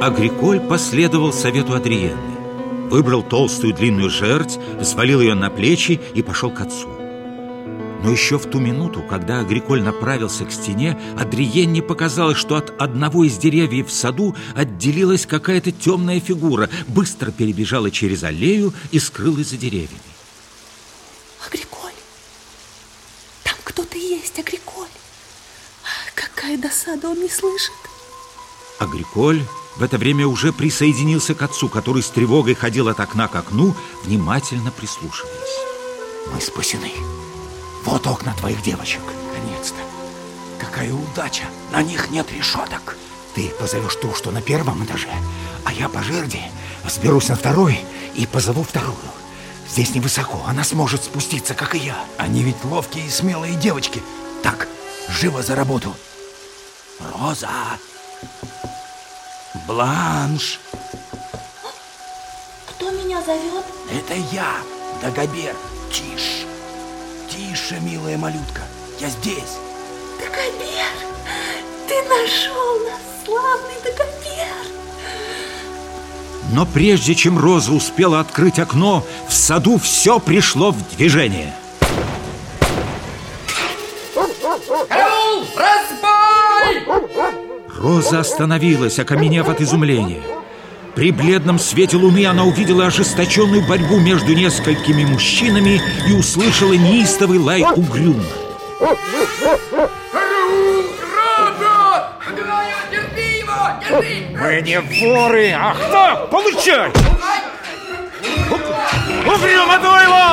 Агриколь последовал совету Адриенны. Выбрал толстую длинную жерть, взвалил ее на плечи и пошел к отцу. Но еще в ту минуту, когда Агриколь направился к стене, Адриенне показалось, что от одного из деревьев в саду отделилась какая-то темная фигура, быстро перебежала через аллею и скрылась за деревьями. Агриколь, там кто-то есть, Агриколь. Какая досада, он не слышит. Агриколь в это время уже присоединился к отцу, который с тревогой ходил от окна к окну, внимательно прислушиваясь. Мы спасены. Вот окна твоих девочек. Наконец-то. Какая удача. На них нет решеток. Ты позовешь ту, что на первом этаже, а я по жерди сберусь на второй и позову вторую. Здесь невысоко, она сможет спуститься, как и я. Они ведь ловкие и смелые девочки. Так, живо за работу. Роза! Бланш! Кто меня зовет? Это я, Дагобер. Тише. Тише, милая малютка. Я здесь. Дагобер, ты нашел нас, славный Дагобер. Но прежде чем Роза успела открыть окно, в саду все пришло в движение. Караул! Роза остановилась, окаменев от изумления. При бледном свете луны она увидела ожесточенную борьбу между несколькими мужчинами и услышала неистовый лай угрюма. Мы не воры, а кто? Получай! Угрюм, его!